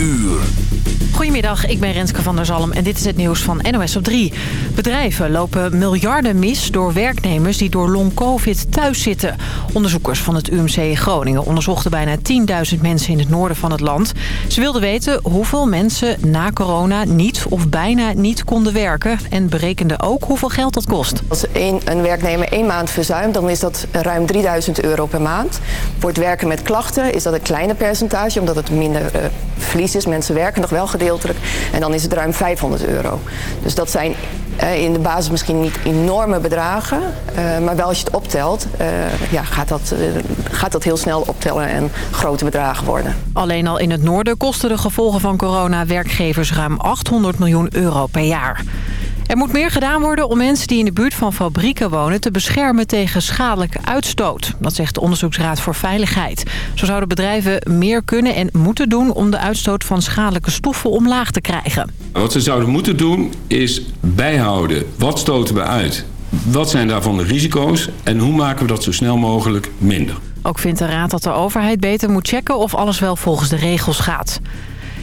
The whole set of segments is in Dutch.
uur. Goedemiddag, ik ben Renske van der Zalm en dit is het nieuws van NOS op 3. Bedrijven lopen miljarden mis door werknemers die door long-covid thuis zitten. Onderzoekers van het UMC Groningen onderzochten bijna 10.000 mensen in het noorden van het land. Ze wilden weten hoeveel mensen na corona niet of bijna niet konden werken... en berekenden ook hoeveel geld dat kost. Als een, een werknemer één maand verzuimt, dan is dat ruim 3000 euro per maand. Voor het werken met klachten is dat een kleiner percentage, omdat het minder uh, verlies is. Mensen werken nog wel En dan is het ruim 500 euro. Dus dat zijn uh, in de basis misschien niet enorme bedragen. Uh, maar wel als je het optelt, uh, ja, gaat, dat, gaat dat heel snel optellen en grote bedragen worden. Alleen al in het noorden kosten de gevolgen van corona werkgevers ruim 800 miljoen euro per jaar. Er moet meer gedaan worden om mensen die in de buurt van fabrieken wonen... te beschermen tegen schadelijke uitstoot. Dat zegt de Onderzoeksraad voor Veiligheid. Zo zouden bedrijven meer kunnen en moeten doen... om de uitstoot van schadelijke stoffen omlaag te krijgen. Wat ze zouden moeten doen is bijhouden. Wat stoten we uit? Wat zijn daarvan de risico's? En hoe maken we dat zo snel mogelijk minder? Ook vindt de Raad dat de overheid beter moet checken... of alles wel volgens de regels gaat.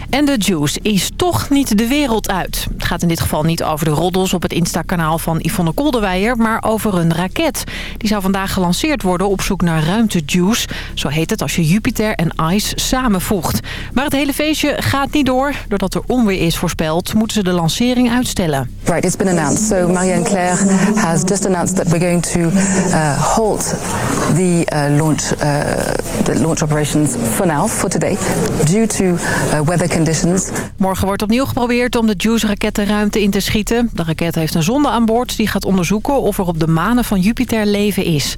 En de juice is toch niet de wereld uit. Het gaat in dit geval niet over de roddels op het Insta-kanaal van Yvonne Kolderweijer... maar over een raket. Die zou vandaag gelanceerd worden op zoek naar ruimtejuice. Zo heet het als je Jupiter en Ice samenvoegt. Maar het hele feestje gaat niet door. Doordat er onweer is voorspeld, moeten ze de lancering uitstellen. Right, it's been announced. So Marianne Claire has just announced that we're going to uh, halt the uh, launch, uh, the launch operations for now, for today, due to weather conditions. Morgen wordt opnieuw geprobeerd om de Juice-raket de ruimte in te schieten. De raket heeft een zonde aan boord die gaat onderzoeken of er op de manen van Jupiter leven is.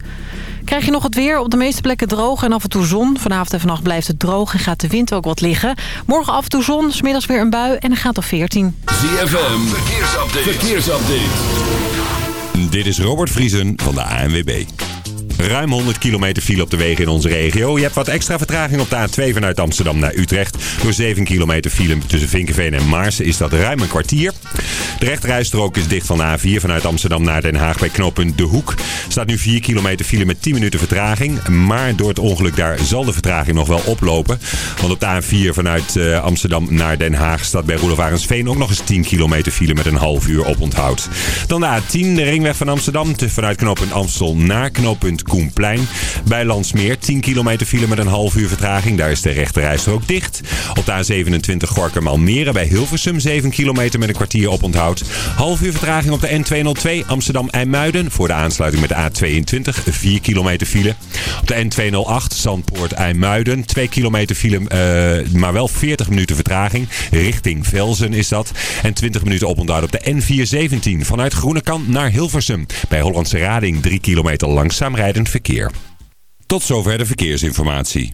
Krijg je nog het weer? Op de meeste plekken droog en af en toe zon. Vanavond en vannacht blijft het droog en gaat de wind ook wat liggen. Morgen af en toe zon, smiddags weer een bui en dan gaat op 14. ZFM, verkeersupdate. verkeersupdate. Dit is Robert Vriesen van de ANWB. Ruim 100 kilometer file op de wegen in onze regio. Je hebt wat extra vertraging op de A2 vanuit Amsterdam naar Utrecht. Door 7 kilometer file tussen Vinkenveen en Maarsen is dat ruim een kwartier. De rechterrijstrook is dicht van de A4 vanuit Amsterdam naar Den Haag bij knooppunt De Hoek. staat nu 4 kilometer file met 10 minuten vertraging. Maar door het ongeluk daar zal de vertraging nog wel oplopen. Want op de A4 vanuit uh, Amsterdam naar Den Haag staat bij Roelof Arendsveen ook nog eens 10 kilometer file met een half uur oponthoud. Dan de A10, de ringweg van Amsterdam. Vanuit knooppunt Amstel naar knooppunt Koenplein. Bij Landsmeer 10 kilometer file met een half uur vertraging. Daar is de rechterrijstrook dicht. Op de A27 Gorkum Almere bij Hilversum 7 kilometer met een kwartier oponthoud. Half uur vertraging op de N202 Amsterdam-IJmuiden. Voor de aansluiting met de A22 4 kilometer file. Op de N208 Zandpoort-IJmuiden 2 kilometer file, uh, maar wel 40 minuten vertraging. Richting Velzen is dat. En 20 minuten oponthoud op de N417 vanuit Groenekan naar Hilversum. Bij Hollandse Rading 3 kilometer langzaam rijdend verkeer. Tot zover de verkeersinformatie.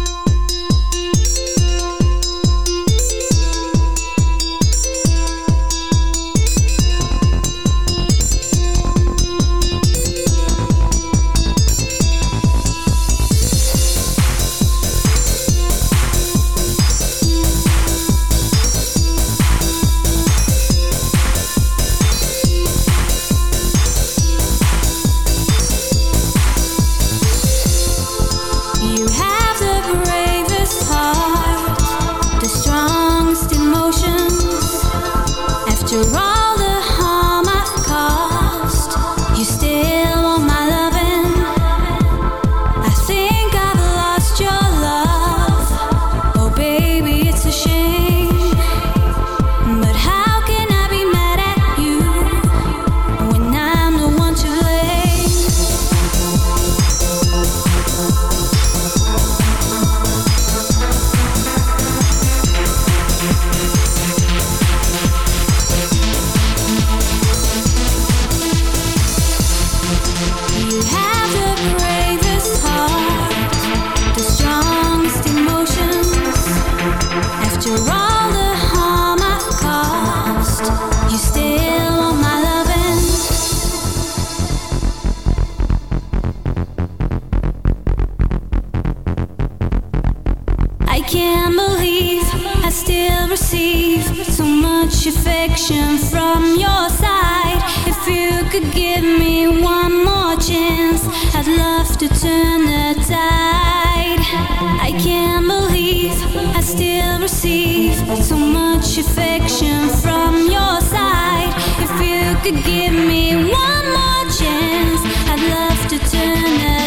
receive so much affection from your side. If you could give me one more chance, I'd love to turn it.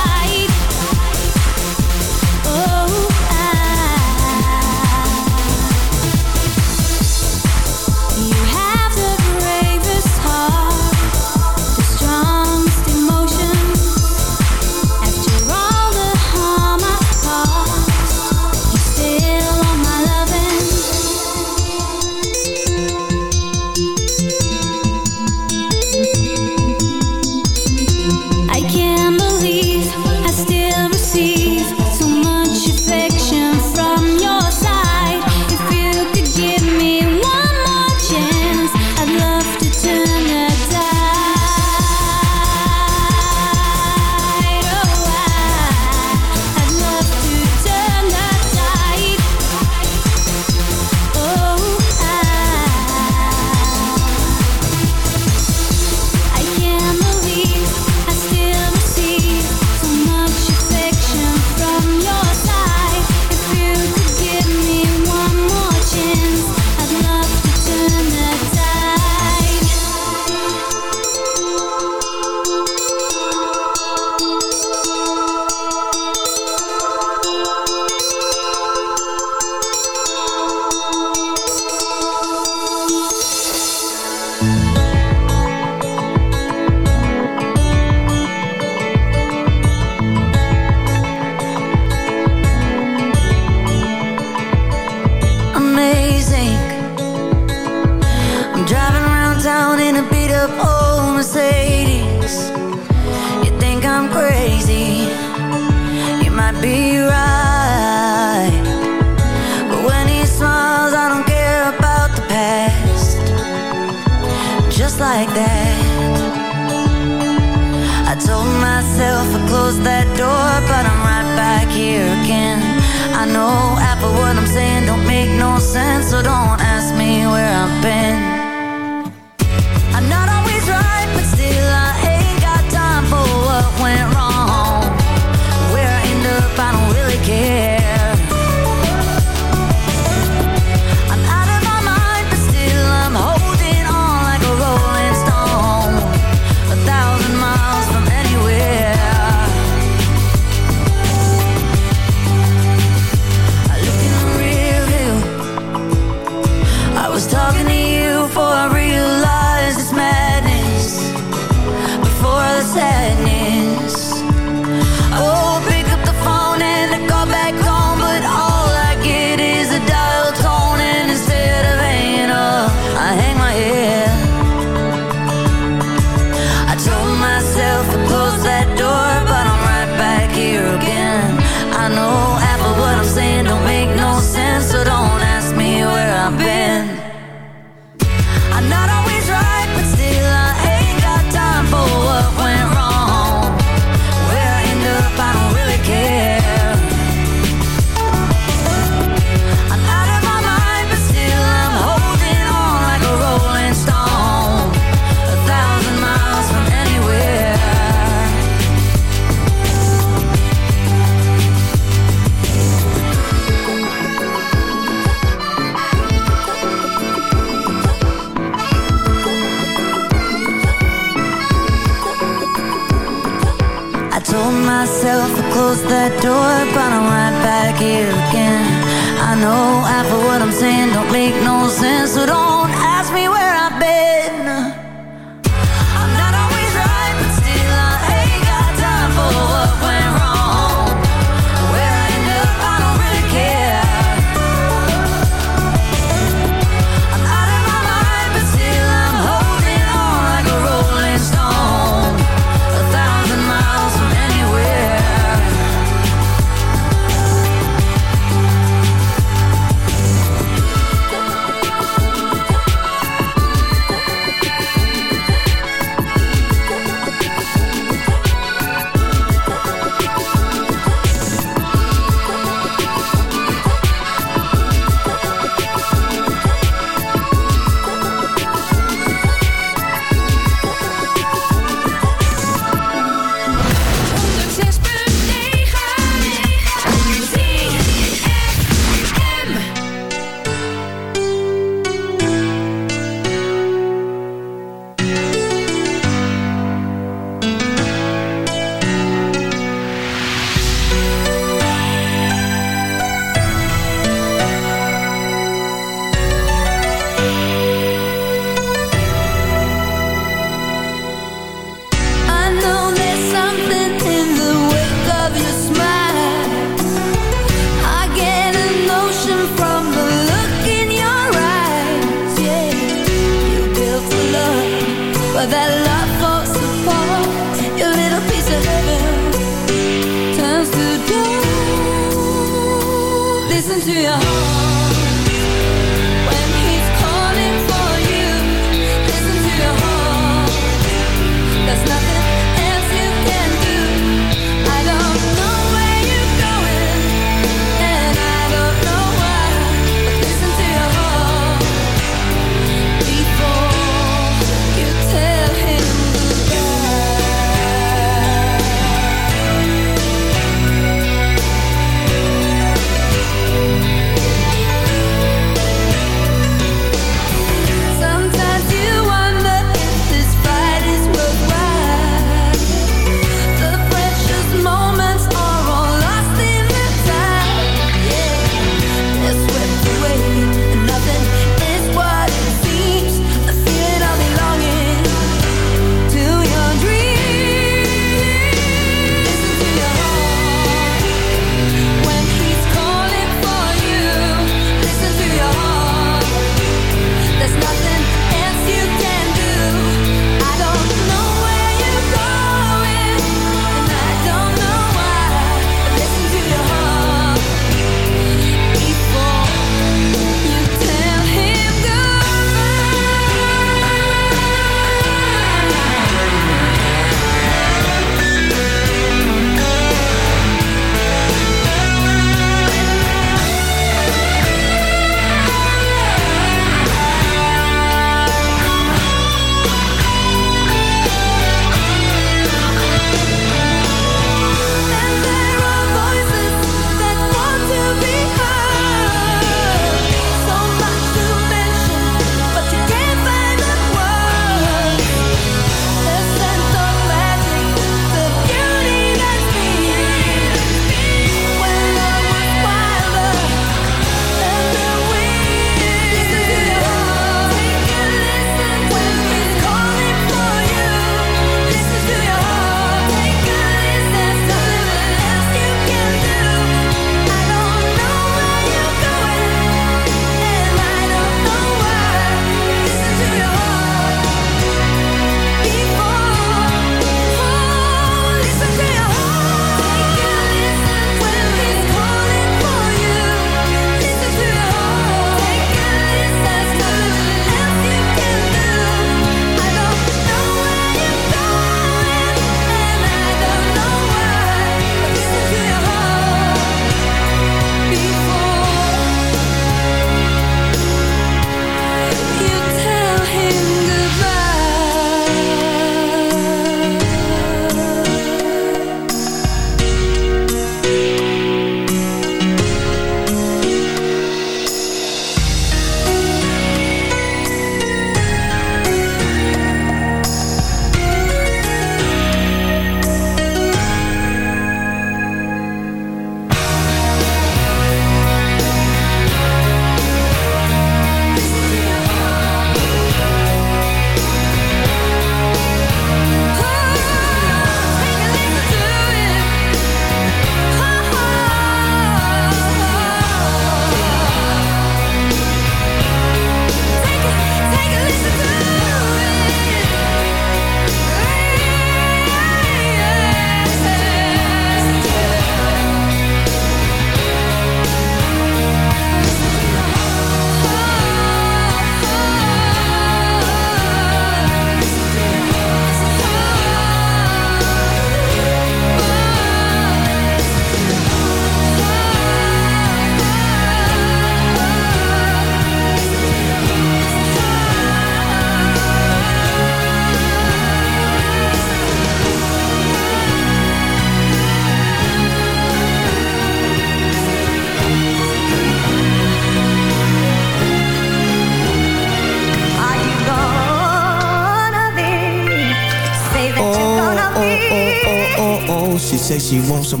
She wants some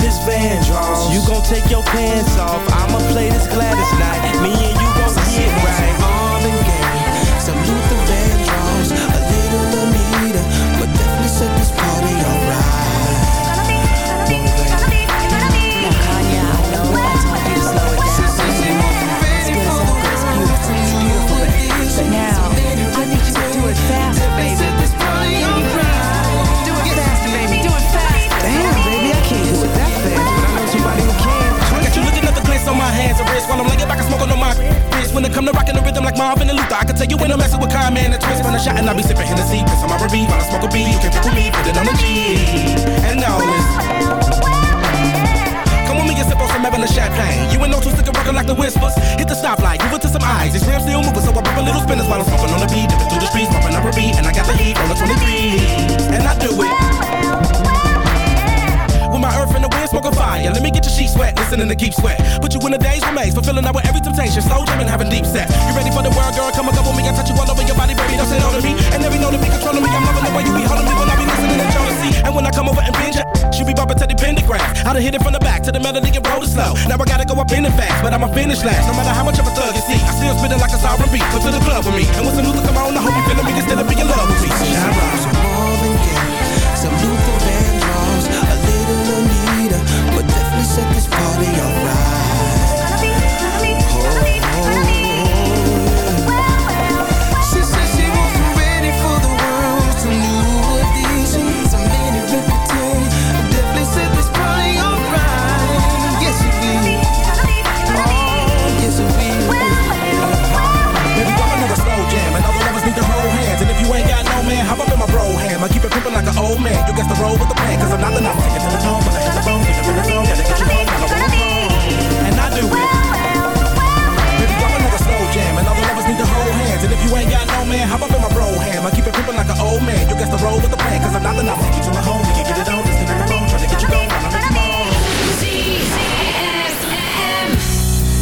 this Vandross, you gon' take your pants off. I'ma play this Gladys night, me and you gon' get right. While I'm laying back and smoking on my wrist. When it come to rocking the rhythm like Marvin and Luther, I can tell you when I'm messing with Kyle, man, and twist. When I shot and I be sipping Hennessy, piss on my R&B while I smoke a B. You can pick with me, put it on the G. And now with me and sip on some Evelyn champagne. You ain't no two stick rockin' like the whispers. Hit the stoplight, give it to some eyes. These rims still moving, so I pop a little spinners while I'm smoking on the beat. Dipping through the streets, popping up a beat, and I got the heat on the 23. And I do it. With earth and the wind, smoking fire. Let me get your sheet wet, listening to keep sweat. Put you in a daze remains, fulfilling out with every temptation. Slow jamming, having deep sex. You ready for the world, girl? Come and go with me. I touch you all over your body, baby. Don't say no to me. And every know to be controlling me. I'm loving the way you be holding me when I be listening to jealousy. And when I come over and binge she be bumping to the pentagram. I done hit it from the back to the melody and roll it slow. Now I gotta go up in it fast, but I'ma finish last. No matter how much of a thug you see, I still spit it like a sovereign beat. Come to the club with me. And when some Luther come on, I hope you feeling me. Instead of being in love with me. Shine man. You guess the roll with the plan, cause I'm not the number. Take it to the tone, but I hit the bone, get it in the zone, gotta get you home, gotta roll home. And I do it. Baby, girl, another slow jam, and other lovers need to hold hands. And if you ain't got no man, hop up in my bro ham. I keep it pimpin' like an old man. You guess the roll with the plan, cause I'm not the number. Take you to my home, we can get it on, just get the phone, try to get you going, I'ma make you moan.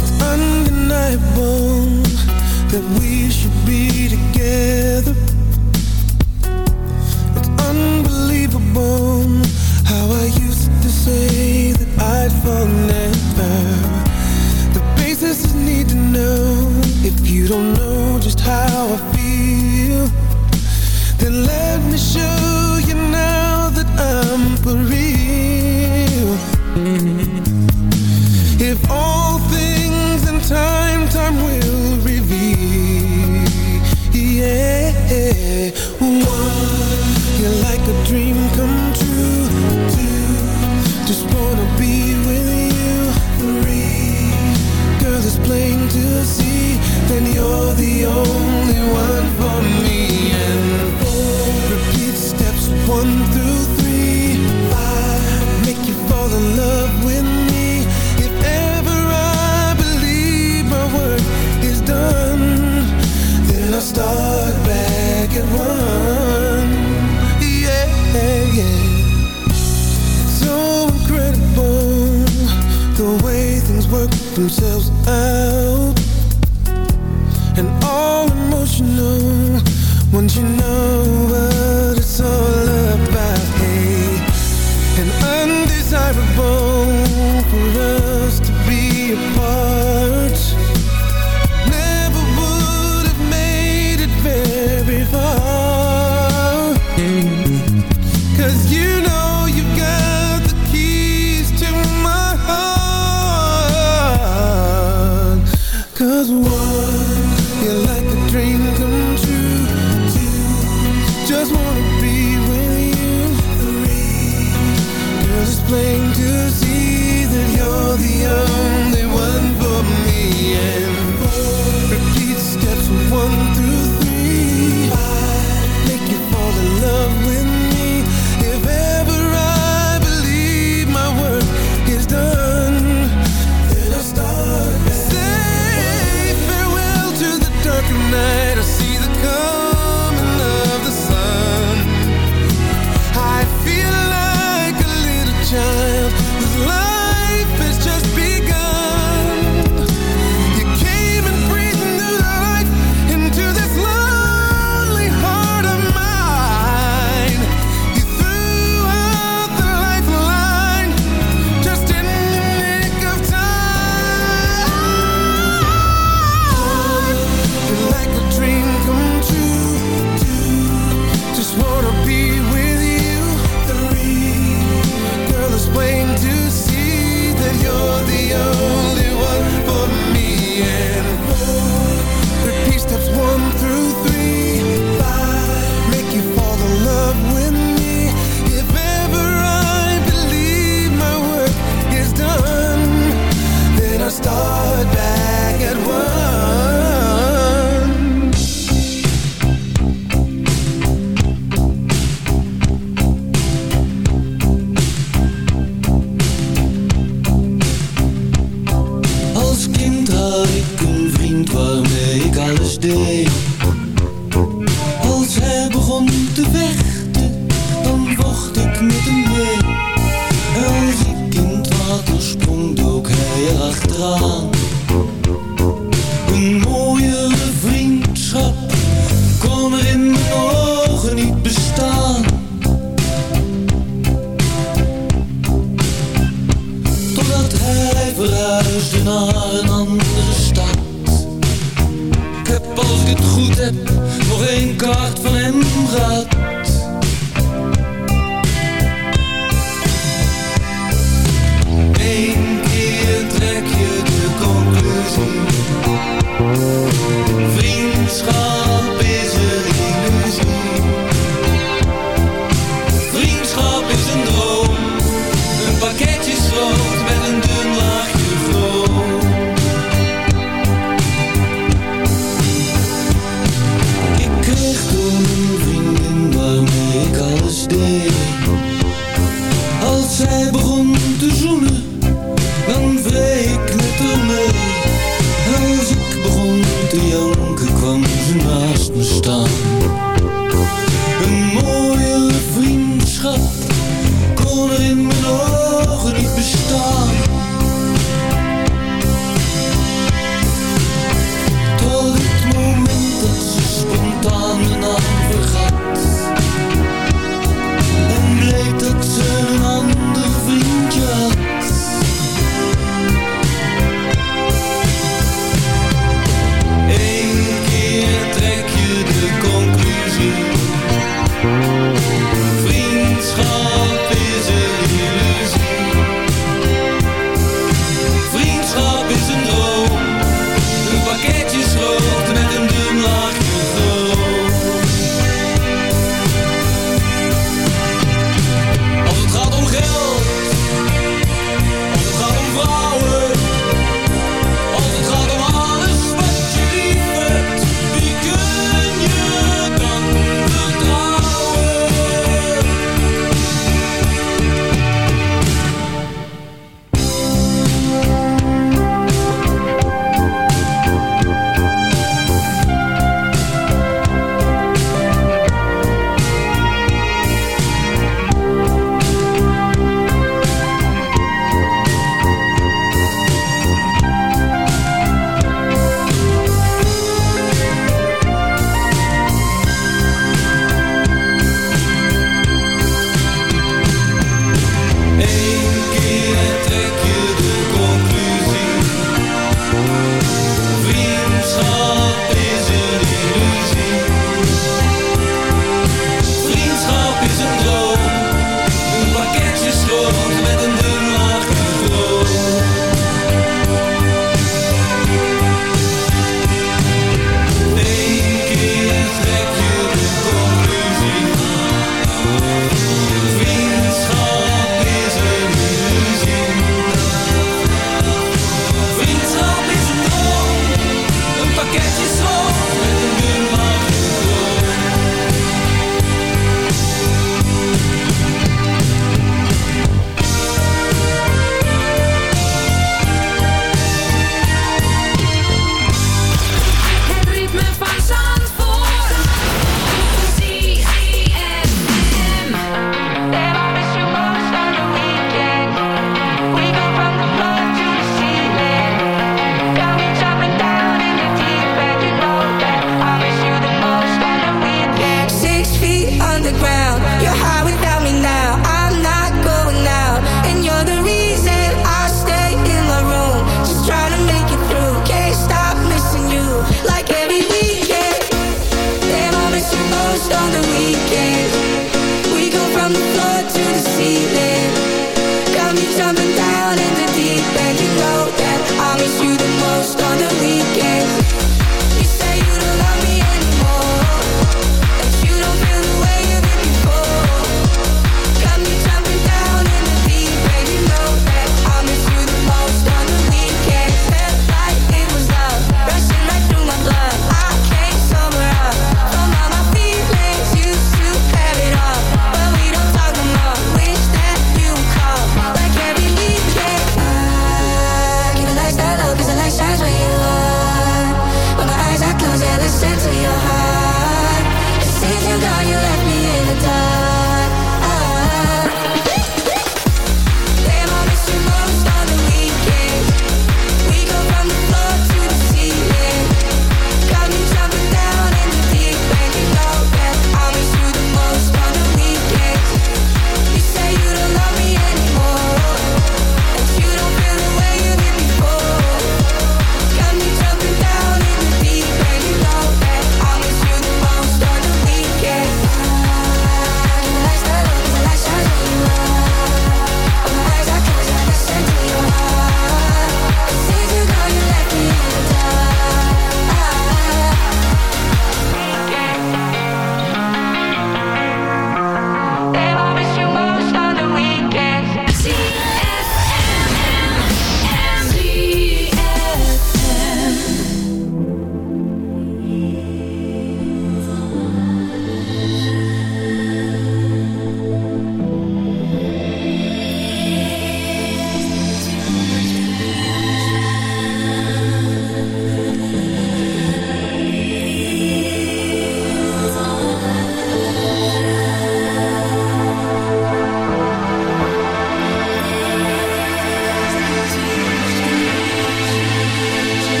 It's undeniable that we should be together.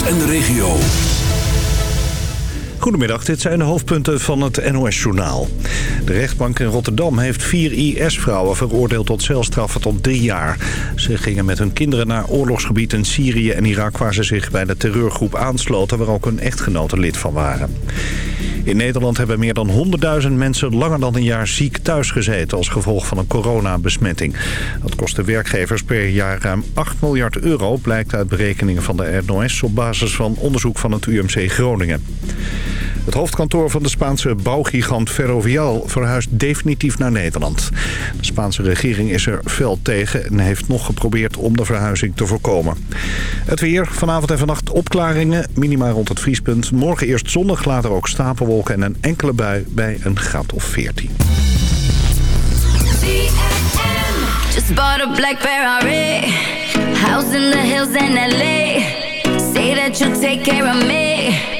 Zandvoort en de regio. Goedemiddag, dit zijn de hoofdpunten van het NOS-journaal. De rechtbank in Rotterdam heeft vier IS-vrouwen veroordeeld tot celstraffen tot drie jaar. Ze gingen met hun kinderen naar oorlogsgebied in Syrië en Irak... waar ze zich bij de terreurgroep aansloten, waar ook hun echtgenoten lid van waren. In Nederland hebben meer dan 100.000 mensen langer dan een jaar ziek thuisgezeten... als gevolg van een coronabesmetting. Dat kost de werkgevers per jaar ruim 8 miljard euro... blijkt uit berekeningen van de NOS op basis van onderzoek van het UMC Groningen. Het hoofdkantoor van de Spaanse bouwgigant Ferrovial verhuist definitief naar Nederland. De Spaanse regering is er fel tegen en heeft nog geprobeerd om de verhuizing te voorkomen. Het weer, vanavond en vannacht opklaringen, minima rond het vriespunt. Morgen eerst zonnig, later ook stapelwolken en een enkele bui bij een graad of 14. Just bought a black Ferrari. House in the hills in LA. Say that you'll take care of me.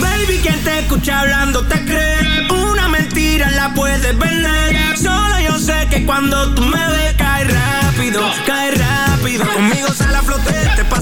Baby, quien te escucha hablando te cree una mentira la puedes vender. Solo yo sé que cuando tú me ves caes rápido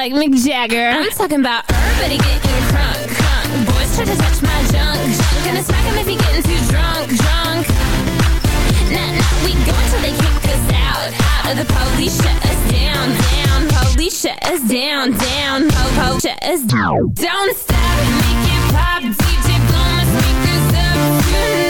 like Mick Jagger. I'm talking about everybody getting drunk, drunk. Boys try to touch my junk, junk. Gonna smack him if he getting too drunk, drunk. Nah, nah, we go until they kick us out, out. The police shut us down, down. Police shut us down, down. Ho, ho, shut us down. Don't stop, make it pop. DJ blow my speakers up tonight.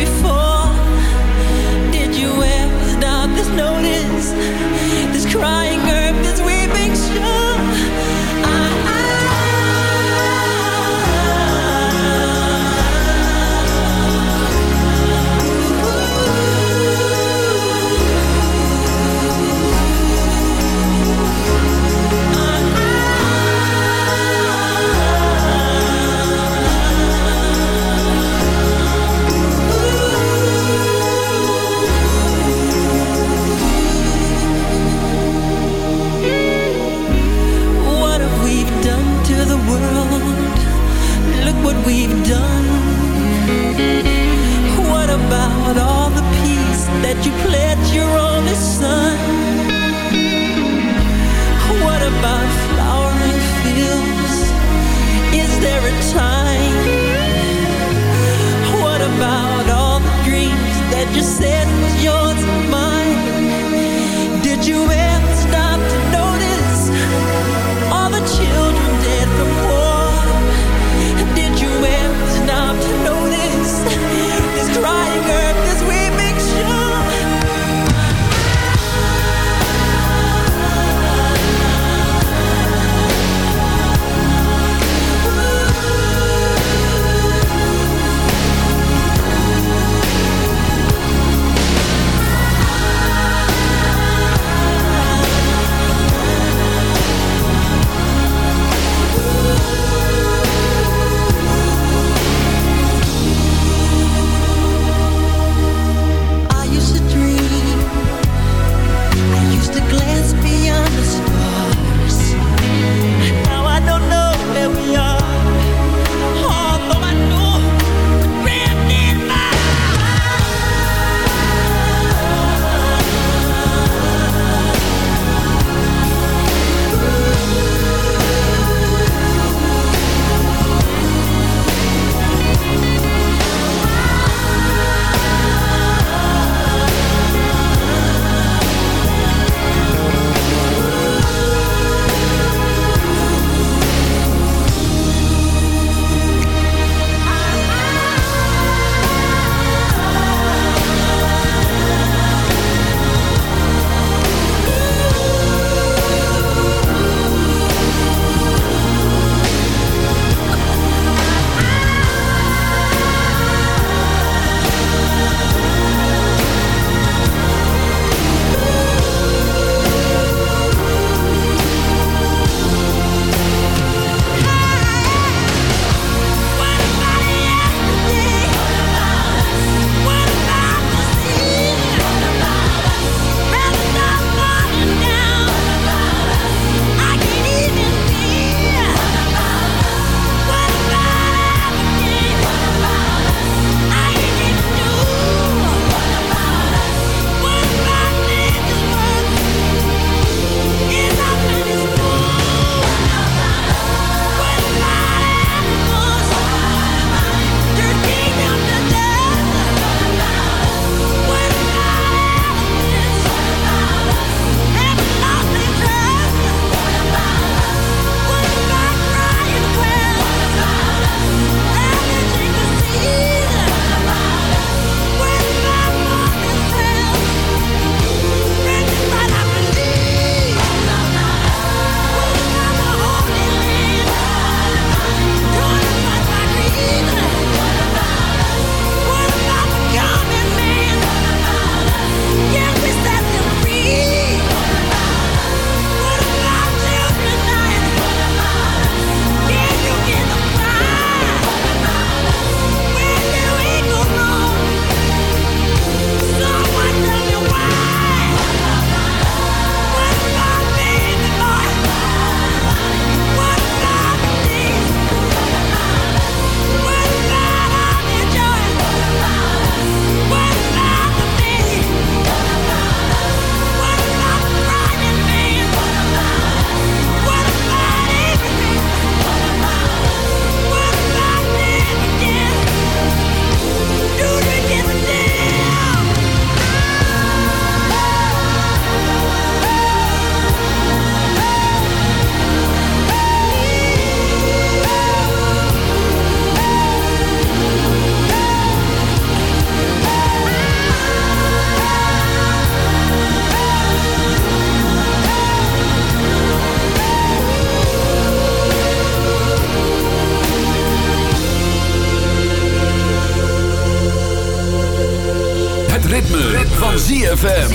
ZFM.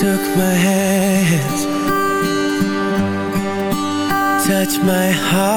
Took my hand, touched my heart,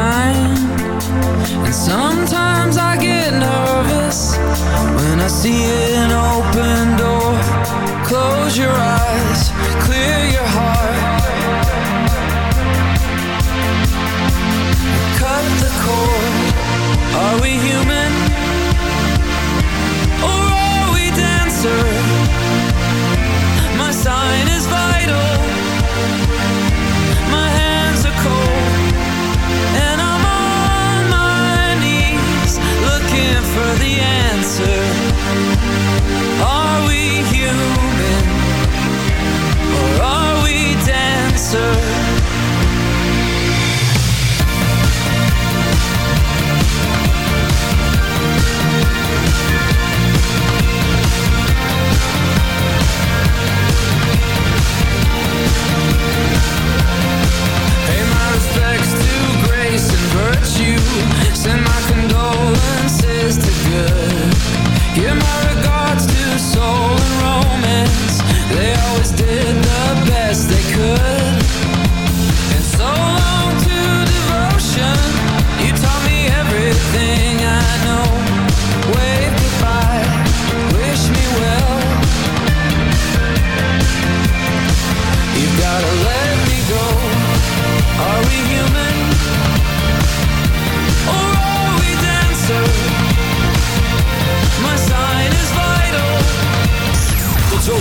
mind And sometimes I get nervous When I see an open door. Close your eyes, clear your heart. Cut the cord, are we human?